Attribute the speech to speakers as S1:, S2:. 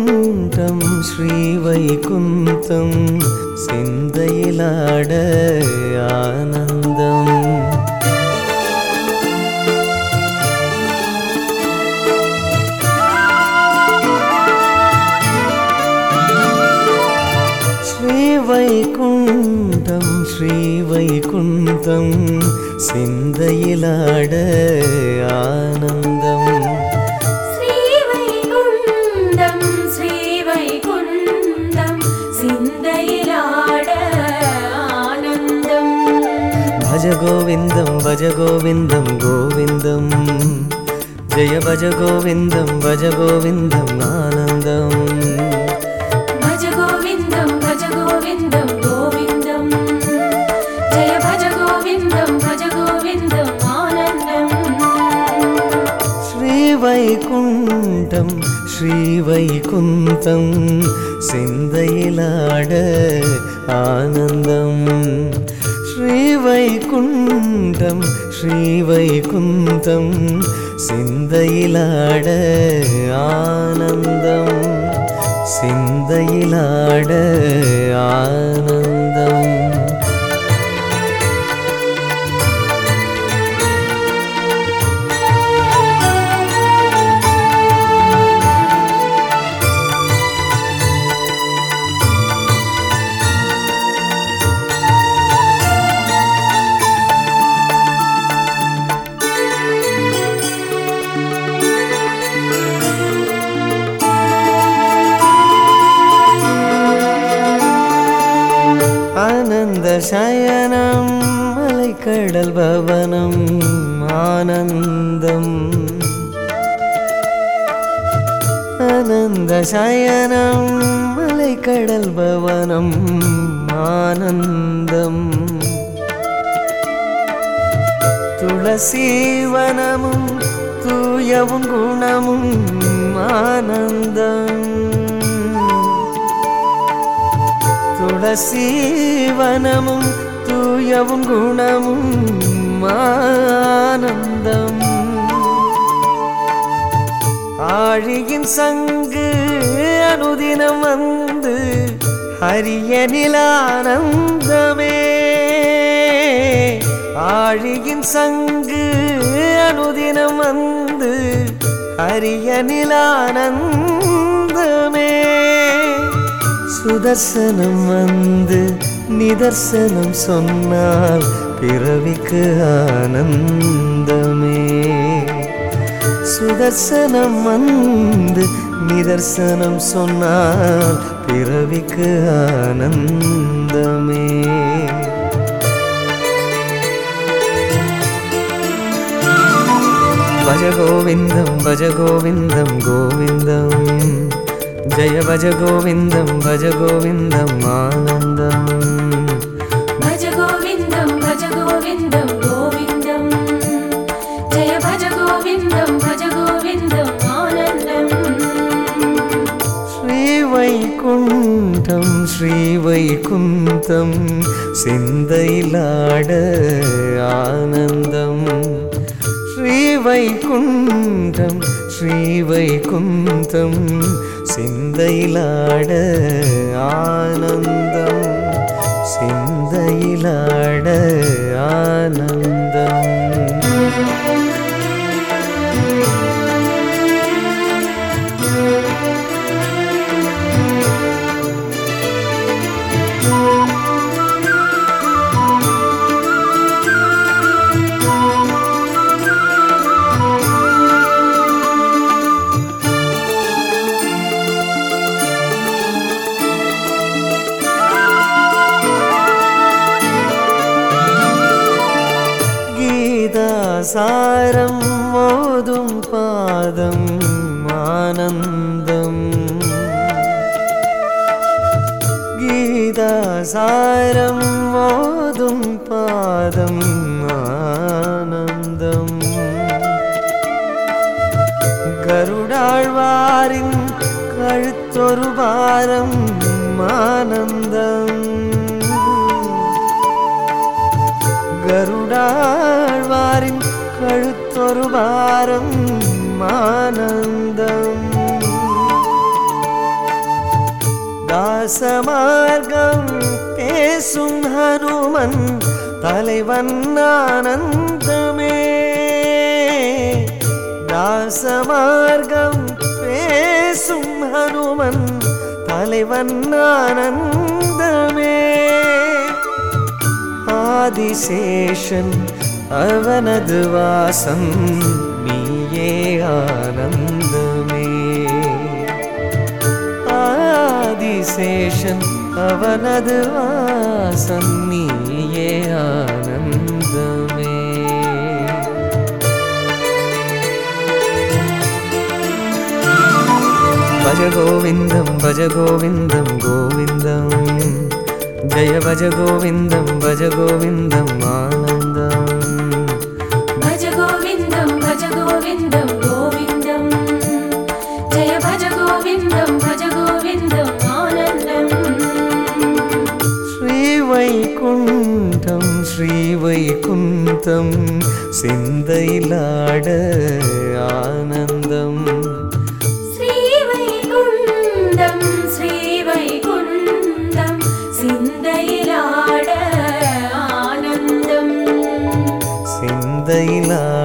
S1: வைகுண்டம் ஸ்ரீ வைகுந்தம் சிந்தையிலாட ஆனந்தம். ஸ்ரீ வைகுண்டம் ஸ்ரீ வைகுந்தம் சிந்தையிலாட ஆனந்தம். भजगोविन्दं भजगोविन्दं गोविन्दं जय भज गोविन्दं भजगोविन्दम् आनन्दं
S2: भजगोविन्दं भजगोविन्दं गोविन्दं जय भज गोविन्दं भज गोविन्दम् आनन्दम्
S1: श्रीवैकुण्ठं श्रीवैकुन्तं सिन्दैलाड आनन्दम् ஸ்ரீவைகுண்டம் ஸ்ரீவைகுந்தம் சிந்தையிலாட ஆனந்தம் சிந்தையிலாட ஆனந்தம். ஆனந்த சயனம் மலைக்கடல் பவனம் ஆனந்தம். ஆனந்த சயனம் மலைக்கடல் பவனம் ஆனந்தம். துளசீவனமும் தூயவும் குணமும் ஆனந்தம். துளசீவனமும் தூயவும் குணமும் ஆனந்தம். ஆழியின் சங்கு அனுதினம் வந்து ஹரியனில் ஆனந்தமே ஆழியின் சங்கு அனுதினம் வந்து ஹரியனில் ஆனந்தமே சுதர்சனம் வந்து நிதர்சனம் சொன்னால் பிறவிக்கு ஆனந்தமே. சுதர்சனம் வந்து நிதர்சனம் சொன்னால் பிறவிக்கு ஆனந்தமே. பஜ கோவிந்தம் பஜ கோவிந்தம். जय भजगोविन्दं भजगोविन्दम् आनन्दं
S2: भजगोविन्दं भजगोविन्दं गोविन्दं जय भजगोविन्दं भजगोविन्दम् आनन्दं
S1: श्रीवैकुण्ठं श्रीवैकुन्तं सिन्दैलाड आनन्दम्। வைகுந்தம் ஸ்ரீ வைகுந்தம் சிந்தையிலாட ஆனந்தம் சிந்தையிலாட നിരന്തരം ഓതും പാദം ആനന്ദം. ഗീതാസാരം ഓതും പാദം ആനന്ദം. കരുടാഴ്വാരിൻ കഴുത്തൊരു ഭാരം ആനന്ദം. കരുടാഴ്വാരിൻ கழுத்தொரு வாரம் ஆனந்தம் தாசமார்க்கம் பேசும் ஹனுமன் தலைவன் ஆனந்தமே. தாசமார்க்கம் பேசும் ஹனுமன் தலைவன் ஆனந்தமே. ஆதிசேஷன் அவனது வாசம் நீயே ஆனந்தமே. ஆதிசேஷன் அவனது வாசம் நீயே ஆனந்தமே. பஜ கோவிந்தம் பஜ கோவிந்தம். கோவிந்தம் ஜய பஜ கோவிந்தம் பஜ கோவிந்தம் ஆ வைகுந்தம் சிந்தையிலாட ஆனந்தம். சிந்தையிலாட